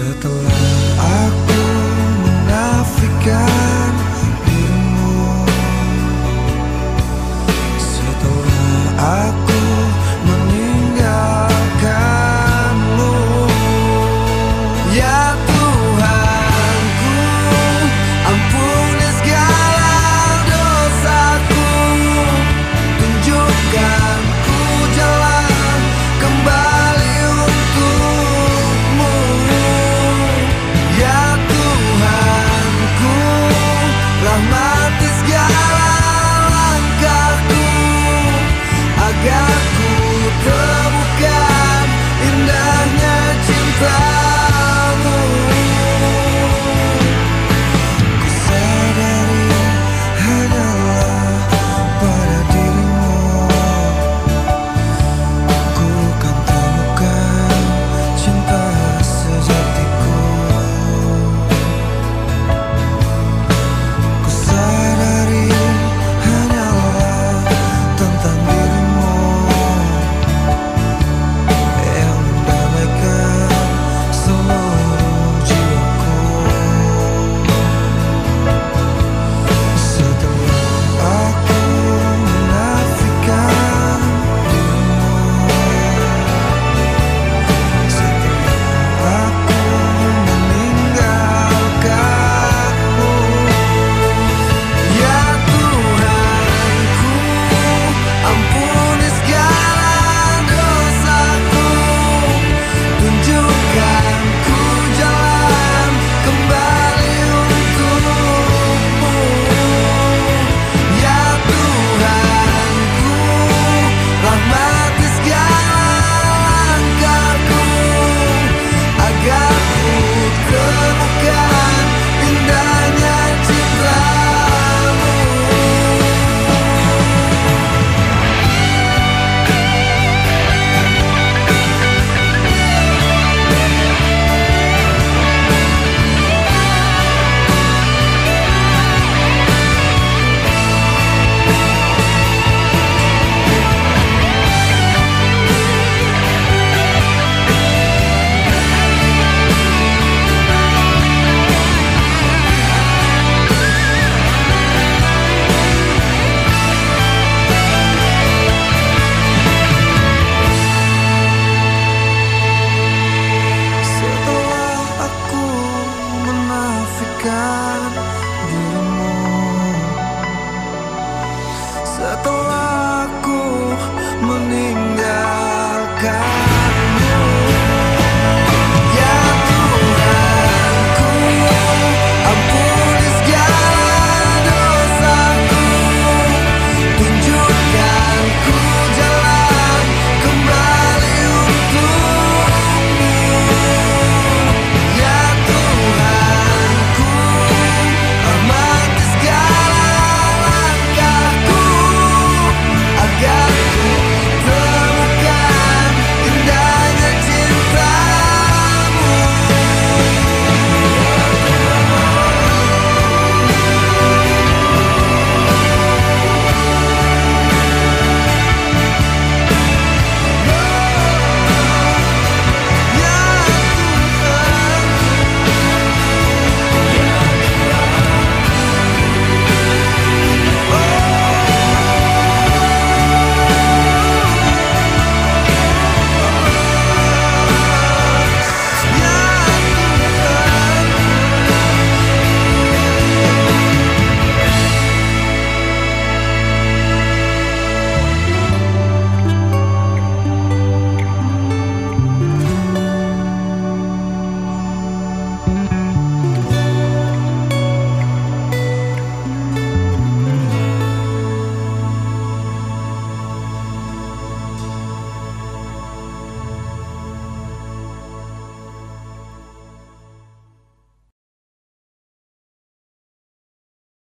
Setelah aku fly.